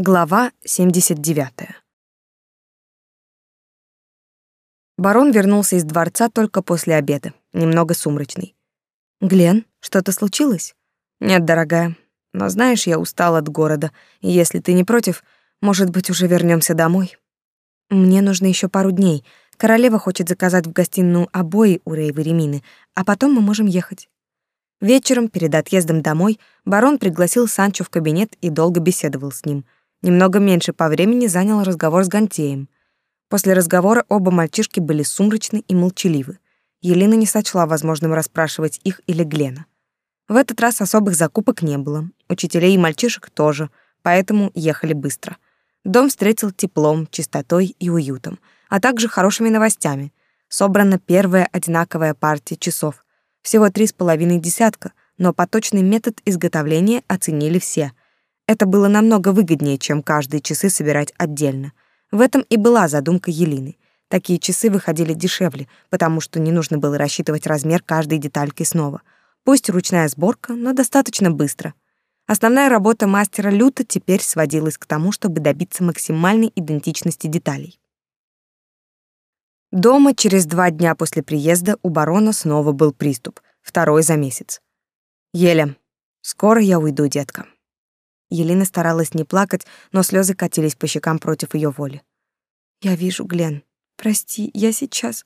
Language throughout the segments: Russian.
Глава 79. Барон вернулся из дворца только после обеда, немного сумрачный. «Глен, что-то случилось?» «Нет, дорогая. Но знаешь, я устал от города, и если ты не против, может быть, уже вернемся домой?» «Мне нужно еще пару дней. Королева хочет заказать в гостиную обои у Рейвы Ремины, а потом мы можем ехать». Вечером, перед отъездом домой, барон пригласил Санчо в кабинет и долго беседовал с ним — Немного меньше по времени занял разговор с Гантеем. После разговора оба мальчишки были сумрачны и молчаливы. Елена не сочла возможным расспрашивать их или Глена. В этот раз особых закупок не было, учителей и мальчишек тоже, поэтому ехали быстро. Дом встретил теплом, чистотой и уютом, а также хорошими новостями. Собрана первая одинаковая партия часов. Всего три с половиной десятка, но поточный метод изготовления оценили все. Это было намного выгоднее, чем каждые часы собирать отдельно. В этом и была задумка Елины. Такие часы выходили дешевле, потому что не нужно было рассчитывать размер каждой детальки снова. Пусть ручная сборка, но достаточно быстро. Основная работа мастера Люта теперь сводилась к тому, чтобы добиться максимальной идентичности деталей. Дома через два дня после приезда у барона снова был приступ, второй за месяц. «Еля, скоро я уйду, детка». Елена старалась не плакать, но слезы катились по щекам против ее воли. «Я вижу, Глен. Прости, я сейчас...»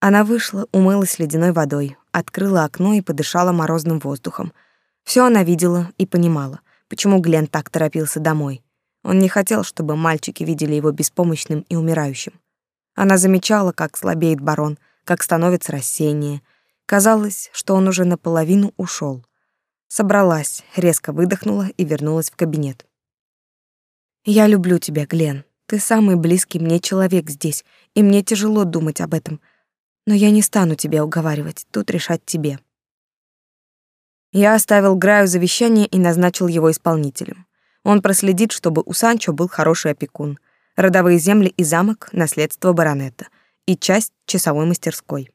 Она вышла, умылась ледяной водой, открыла окно и подышала морозным воздухом. Все она видела и понимала, почему Глен так торопился домой. Он не хотел, чтобы мальчики видели его беспомощным и умирающим. Она замечала, как слабеет барон, как становится рассеяннее. Казалось, что он уже наполовину ушел. Собралась, резко выдохнула и вернулась в кабинет. «Я люблю тебя, Глен. Ты самый близкий мне человек здесь, и мне тяжело думать об этом. Но я не стану тебя уговаривать, тут решать тебе». Я оставил Граю завещание и назначил его исполнителем. Он проследит, чтобы у Санчо был хороший опекун, родовые земли и замок, наследство баронета и часть часовой мастерской.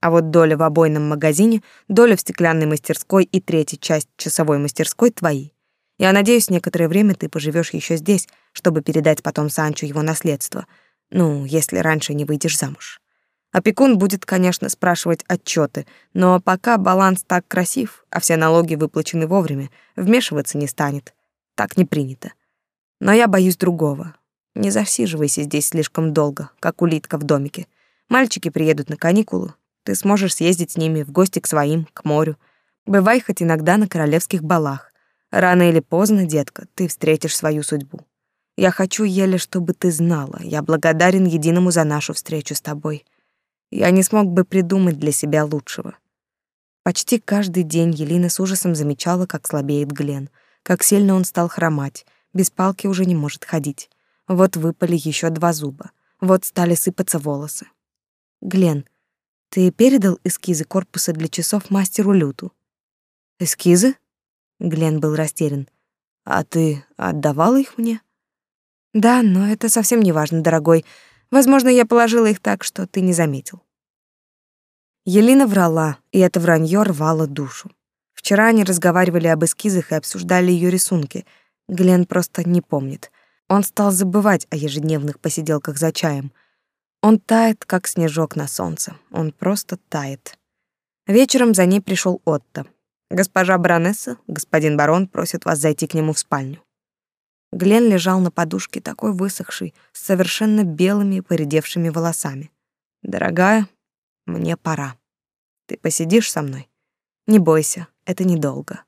А вот доля в обойном магазине, доля в стеклянной мастерской и третья часть часовой мастерской твои. Я надеюсь, некоторое время ты поживешь еще здесь, чтобы передать потом Санчо его наследство. Ну, если раньше не выйдешь замуж. Опекун будет, конечно, спрашивать отчеты, но пока баланс так красив, а все налоги выплачены вовремя, вмешиваться не станет. Так не принято. Но я боюсь другого. Не засиживайся здесь слишком долго, как улитка в домике. Мальчики приедут на каникулы, ты сможешь съездить с ними в гости к своим, к морю. Бывай хоть иногда на королевских балах. Рано или поздно, детка, ты встретишь свою судьбу. Я хочу, еле, чтобы ты знала, я благодарен единому за нашу встречу с тобой. Я не смог бы придумать для себя лучшего. Почти каждый день Елена с ужасом замечала, как слабеет Глен, как сильно он стал хромать, без палки уже не может ходить. Вот выпали еще два зуба, вот стали сыпаться волосы. Глен, ты передал эскизы корпуса для часов мастеру Люту? Эскизы? Глен был растерян. А ты отдавал их мне? Да, но это совсем не важно, дорогой. Возможно, я положила их так, что ты не заметил. Елена врала, и это вранье рвало душу. Вчера они разговаривали об эскизах и обсуждали ее рисунки. Глен просто не помнит. Он стал забывать о ежедневных посиделках за чаем. Он тает, как снежок на солнце. Он просто тает. Вечером за ней пришел Отто. Госпожа баронесса, господин барон просит вас зайти к нему в спальню. Глен лежал на подушке, такой высохший, с совершенно белыми поредевшими волосами. Дорогая, мне пора. Ты посидишь со мной? Не бойся, это недолго.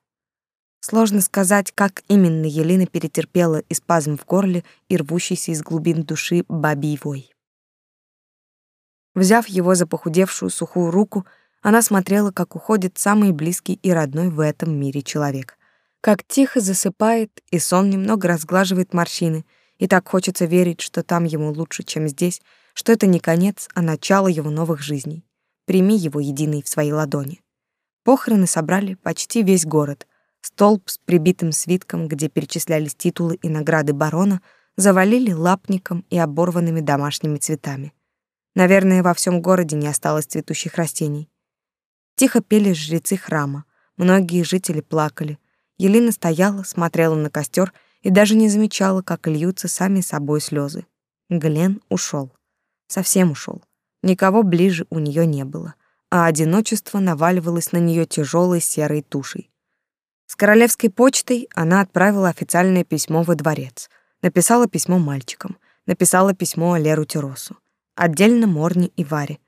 Сложно сказать, как именно Елена перетерпела и спазм в горле, и рвущийся из глубин души бабий вой. Взяв его за похудевшую сухую руку, она смотрела, как уходит самый близкий и родной в этом мире человек. Как тихо засыпает, и сон немного разглаживает морщины, и так хочется верить, что там ему лучше, чем здесь, что это не конец, а начало его новых жизней. Прими его единый в свои ладони. Похороны собрали почти весь город. Столб с прибитым свитком, где перечислялись титулы и награды барона, завалили лапником и оборванными домашними цветами. Наверное, во всем городе не осталось цветущих растений. Тихо пели жрецы храма. Многие жители плакали. Елена стояла, смотрела на костер и даже не замечала, как льются сами собой слезы. Глен ушел, Совсем ушел. Никого ближе у нее не было, а одиночество наваливалось на нее тяжелой серой тушей. С королевской почтой она отправила официальное письмо во дворец, написала письмо мальчикам, написала письмо Леру Теросу, отдельно Морни и Варе.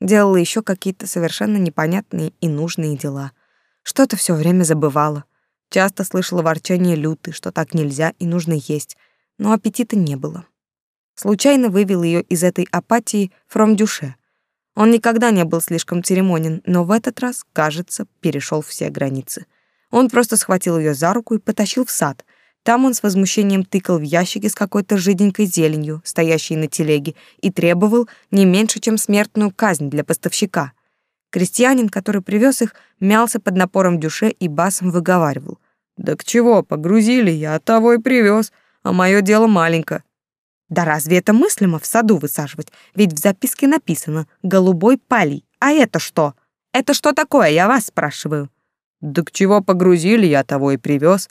Делала еще какие-то совершенно непонятные и нужные дела. Что-то все время забывала. Часто слышала ворчание Люты, что так нельзя и нужно есть, но аппетита не было. Случайно вывел ее из этой апатии Фром Дюше. Он никогда не был слишком церемонен, но в этот раз, кажется, перешел все границы. Он просто схватил ее за руку и потащил в сад. Там он с возмущением тыкал в ящики с какой-то жиденькой зеленью, стоящей на телеге, и требовал не меньше, чем смертную казнь для поставщика. Крестьянин, который привез их, мялся под напором дюше и басом выговаривал. «Да к чего, погрузили, я того и привез, а мое дело маленько. Да разве это мыслимо в саду высаживать? Ведь в записке написано «голубой палий». А это что? Это что такое, я вас спрашиваю? Да к чего погрузили, я того и привез.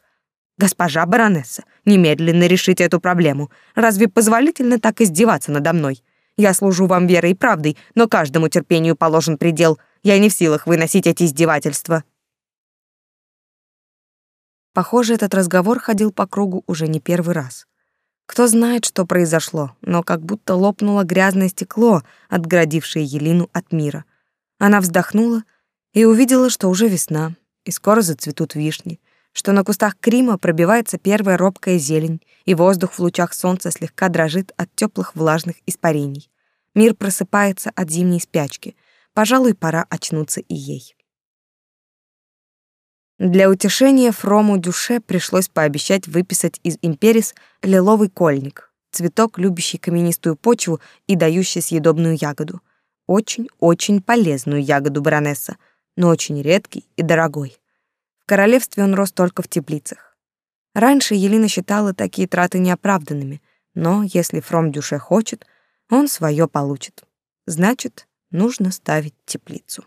Госпожа баронесса, немедленно решите эту проблему. Разве позволительно так издеваться надо мной? Я служу вам верой и правдой, но каждому терпению положен предел. Я не в силах выносить эти издевательства. Похоже, этот разговор ходил по кругу уже не первый раз. Кто знает, что произошло, но как будто лопнуло грязное стекло, отгородившее Елину от мира. Она вздохнула и увидела, что уже весна, и скоро зацветут вишни, что на кустах Крима пробивается первая робкая зелень, и воздух в лучах солнца слегка дрожит от теплых влажных испарений. Мир просыпается от зимней спячки. Пожалуй, пора очнуться и ей. Для утешения Фрому Дюше пришлось пообещать выписать из империс лиловый кольник, цветок, любящий каменистую почву и дающий съедобную ягоду. Очень-очень полезную ягоду баронесса, но очень редкий и дорогой. В королевстве он рос только в теплицах. Раньше Елена считала такие траты неоправданными, но если Фром Дюше хочет, он свое получит. Значит, нужно ставить теплицу.